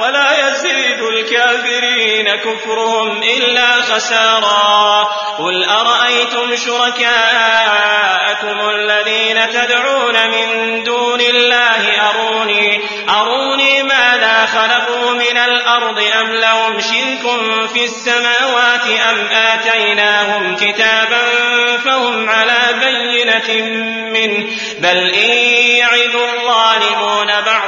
ولا يزيد الكافرين كفرهم إلا خسارا. قل أرأيتم شركاءكم الذين تدعون من دون الله؟ أروني أروني ماذا خلقوا من الأرض أم لهم شرك في السماوات أم آتيناهم كتابا فهم على بينة منه؟ بل إن يعد الظالمون بعضهم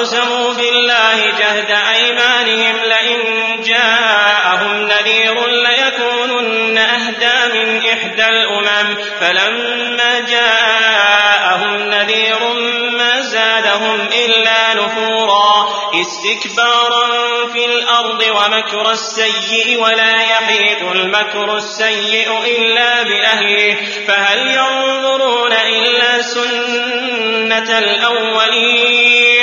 وأقسموا بالله جهد أيمانهم لئن جاءهم نذير ليكونن أهدى من إحدى الأمم. فلما جاءهم نذير ما زادهم إلا نفورا. استكبارا في الأرض ومكر السيء ولا يحيط المكر السيء إلا بأهله. فهل ينظرون إلا سنة الأولين؟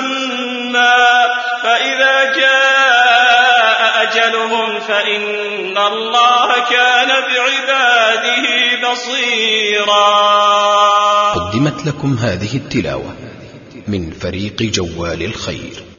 مسمى فإذا جاء أجلهم فإن الله كان بعباده بصيرا. قدمت لكم هذه التلاوة من فريق جوال الخير.